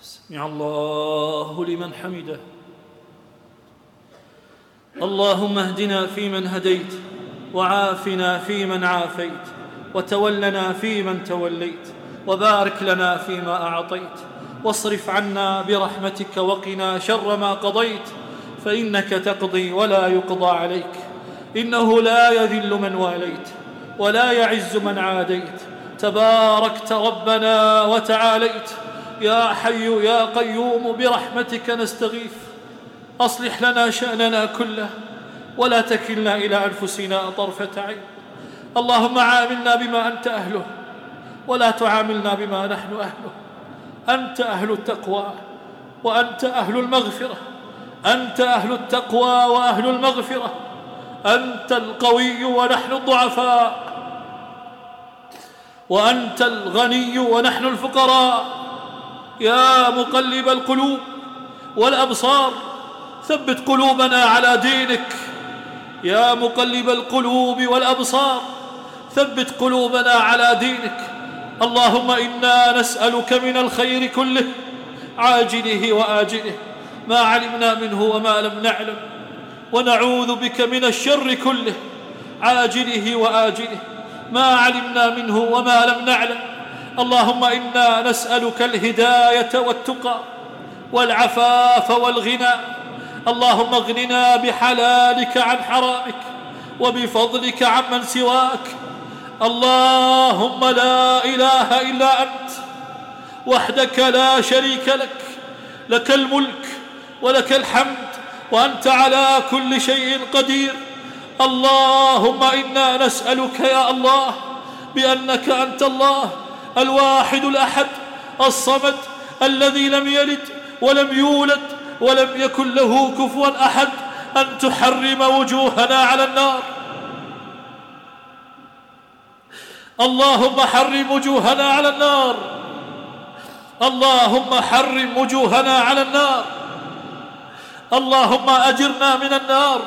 سمع الله لمن حمده. اللهم اهدنا فيمن هديت وعافنا فيمن عافيت وتولنا فيمن توليت وبارك لنا فيما أعطيت واصرف عنا برحمتك وقنا شر ما قضيت فإنك تقضي ولا يقضى عليك. إنه لا يذل من واليت ولا يعز من عاديت. تباركت ربنا وتعاليت. يا حي يا قيوم برحمتك نستغيث. أصلح لنا شأننا كله ولا تكلنا إلى أنفسنا طرفة عين. اللهم عاملنا بما أنت أهله ولا تعاملنا بما نحن أهله. أنت أهل التقوى وأنت أهل المغفرة. أنت أهل التقوى وأهل المغفرة. أنت القوي ونحن الضعفاء. وأنت الغني ونحن الفقراء. يا مقلب القلوب والأبصار ثبت قلوبنا على دينك. يا مقلب القلوب والأبصار ثبت قلوبنا على دينك. اللهم إنا نسألك من الخير كله عاجله وآجله. ما علمنا منه وما لم نعلم. ونعوذ بك من الشر كله عاجله وآجله. ما علمنا منه وما لم نعلم. اللهم إنا نسألك الهداية والتقى والعفاف والغنى. اللهم اغننا بحلالك عن حرامك وبفضلك عمن سواك. اللهم لا إله إلا أنت وحدك لا شريك لك. لك الملك ولك الحمد وأنت على كل شيء قدير. اللهم إنا نسألك يا الله بأنك أنت الله. الواحد الأحد الصمد الذي لم يلد ولم يولد ولم يكن له كفوا أحد أن تحرم وجوهنا على النار. اللهم حرم وجوهنا على النار. اللهم حرم وجوهنا على النار. اللهم أجرنا من النار.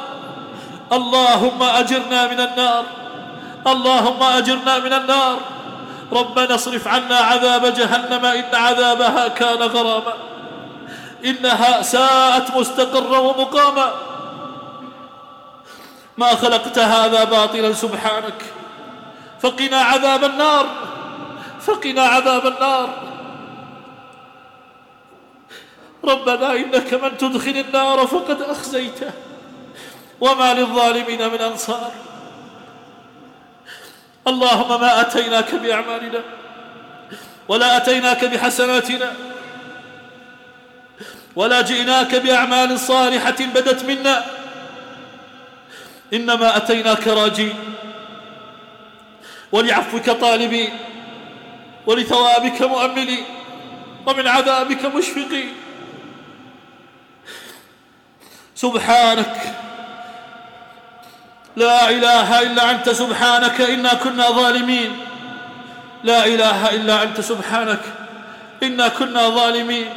اللهم أجرنا من النار. اللهم أجرنا من النار. ربنا اصرف عنا عذاب جهنم إن عذابها كان غراما. إنها ساءت مستقرا ومقاما. ما خلقت هذا باطلا سبحانك. فقنا عذاب النار. فقنا عذاب النار. ربنا إنك من تدخل النار فقد أخزيته. وما للظالمين من أنصار. اللهم ما أتيناك بأعمالنا ولا أتيناك بحسناتنا ولا جئناك بأعمال صالحة بدت منا. إنما أتيناك راجين ولعفوك طالبين ولثوابك مؤملين ومن عذابك مشفقين. سبحانك لا إله إلا أنت سبحانك إنا كنا ظالمين. لا إله إلا أنت سبحانك إنا كنا ظالمين.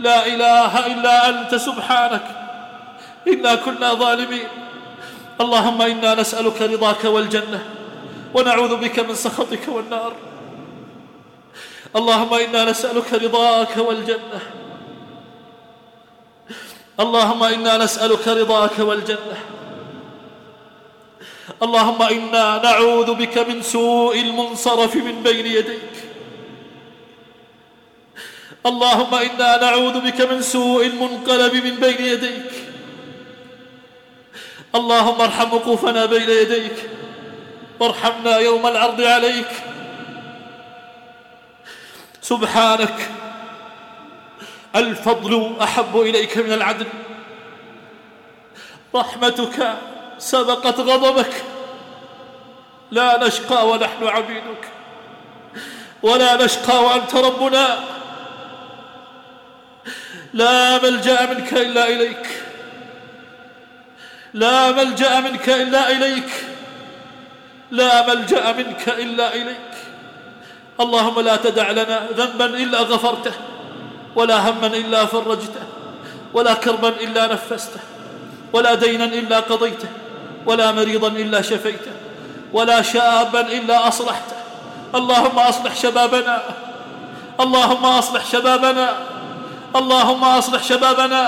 لا إله إلا أنت سبحانك إنا كنا ظالمين. اللهم إنا نسألك رضاك والجنة ونعوذ بك من سخطك والنار. اللهم إنا نسألك رضاك والجنة. اللهم إنا نسألك رضاك والجنة. اللهم إنا نعوذ بك من سوء المنصرف من بين يديك. اللهم إنا نعوذ بك من سوء المنقلب من بين يديك. اللهم ارحم وقوفنا بين يديك. وارحمنا يوم العرض عليك. سبحانك. الفضل أحب إليك من العدل. رحمتك سبقت غضبك. لا نشقى ونحن عبيدك. ولا نشقى وأنت ربنا. لا ملجأ منك إلا إليك. لا ملجأ منك إلا إليك. لا ملجأ منك إلا إليك. اللهم لا تدع لنا ذنبا إلا غفرته ولا هما إلا فرجته ولا كربا إلا نفسته ولا دينا إلا قضيته. ولا مريضا إلا شفيته ولا شابا إلا أصلحته. اللهم أصلح شبابنا. اللهم أصلح شبابنا. اللهم أصلح شبابنا.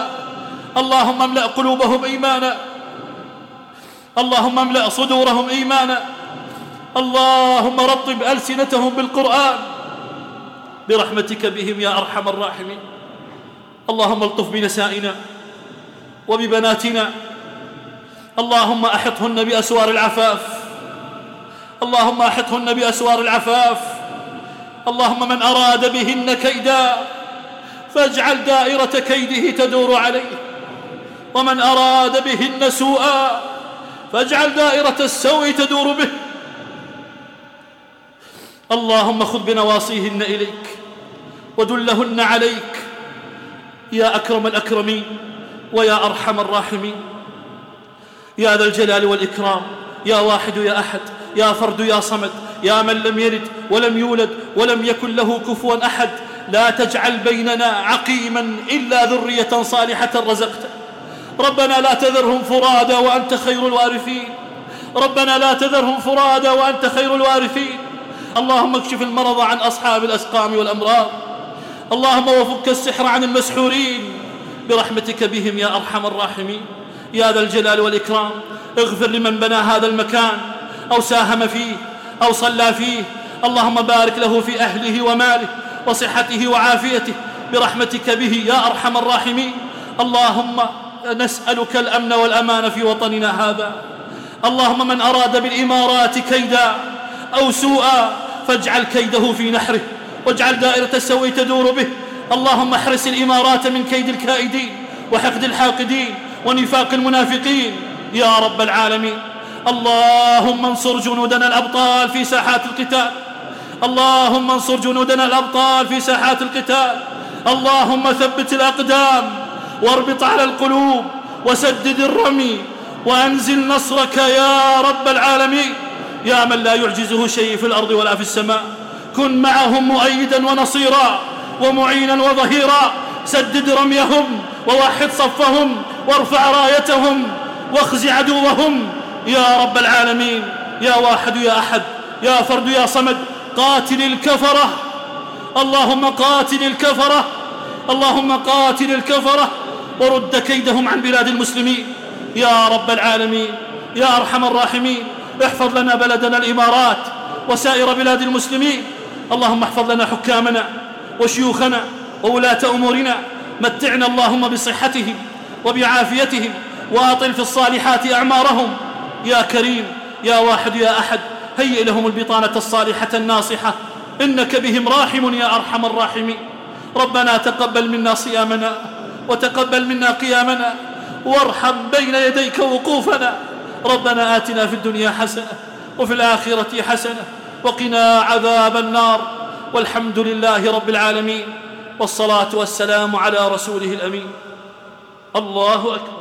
اللهم املأ قلوبهم إيمانا. اللهم املأ صدورهم إيمانا. اللهم رطب ألسنتهم بالقرآن. برحمتك بهم يا أرحم الراحمين. اللهم الطف بنسائنا وببناتنا اللهم أحطهن بأسوار العفاف. اللهم أحطهن بأسوار العفاف. اللهم من أراد بهن كيدا فاجعل دائرة كيده تدور عليه. ومن أراد بهن سوءا فاجعل دائرة السوء تدور به. اللهم خذ بنواصيهن إليك ودلهن عليك. يا أكرم الأكرمين ويا أرحم الراحمين. يا ذا الجلال والإكرام يا واحد يا أحد يا فرد يا صمد يا من لم يلد ولم يولد ولم يكن له كفوا أحد لا تجعل بيننا عقيما إلا ذرية صالحة رزقته ربنا لا تذرهم فرادى وأنت خير الوارثين. ربنا لا تذرهم فرادى وأنت خير الوارثين. اللهم اكشف المرض عن أصحاب الأسقام والأمراض. اللهم وفك السحر عن المسحورين. برحمتك بهم يا أرحم الراحمين. يا ذا الجلال والإكرام اغفر لمن بنى هذا المكان أو ساهم فيه أو صلى فيه. اللهم بارك له في أهله وماله وصحته وعافيته برحمتك به يا أرحم الراحمين. اللهم نسألك الأمن والأمان في وطننا هذا. اللهم من أراد بالإمارات كيدا أو سوءا فاجعل كيده في نحره واجعل دائرة السوء تدور به. اللهم احرس الإمارات من كيد الكائدين وحقد الحاقدين. ونفاق المنافقين. يا رب العالمين. اللهم انصر جنودنا الأبطال في ساحات القتال. اللهم انصر جنودنا الأبطال في ساحات القتال. اللهم ثبت الأقدام. واربط على القلوب. وسدد الرمي. وأنزل نصرك يا رب العالمين. يا من لا يعجزه شيء في الأرض ولا في السماء. كن معهم مؤيدا ونصيرا. ومعينا وظهيرا. سدد رميهم. ووحد صفهم. وارفع رايتهم واخز عدوهم. يا رب العالمين يا واحد يا أحد يا فرد يا صمد قاتل الكفرة. اللهم قاتل الكفرة اللهم قاتل الكفرة. ورد كيدهم عن بلاد المسلمين. يا رب العالمين يا أرحم الراحمين احفظ لنا بلدنا الإمارات وسائر بلاد المسلمين. اللهم احفظ لنا حكامنا وشيوخنا وولاة أمورنا. متعنا اللهم بصحتهم وبعافيتهم وأطل في الصالحات أعمارهم. يا كريم يا واحد يا أحد هيئ لهم البطانة الصالحة الناصحة. إنك بهم راحم يا أرحم الراحمين. ربنا تقبل منا صيامنا وتقبل منا قيامنا وارحم بين يديك وقوفنا. ربنا آتنا في الدنيا حسنة وفي الآخرة حسنة وقنا عذاب النار. والحمد لله رب العالمين والصلاة والسلام على رسوله الأمين. الله أكبر.